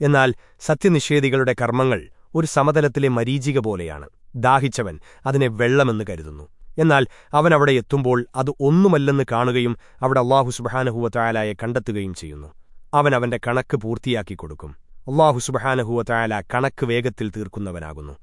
എന്നാൽ സത്യനിഷേധികളുടെ കർമ്മങ്ങൾ ഒരു സമതലത്തിലെ മരീചിക പോലെയാണ്. ദാഹിച്ചവൻ അതിനെ വെള്ളമെന്ന് കരുതുന്നു. എന്നാൽ അവൻ അവിടെ എത്തുമ്പോൾ അത് ഒന്നുമല്ലെന്ന് കാണുകയും അവിടെ അള്ളാഹു സുബഹാനഹുവത്തായാലായെ കണ്ടെത്തുകയും ചെയ്യുന്നു. അവൻ അവന്റെ കണക്ക് പൂർത്തിയാക്കി കൊടുക്കും. അള്ളാഹു സുബഹാനഹുവത്തായാല കണക്ക് വേഗത്തിൽ തീർക്കുന്നവനാകുന്നു.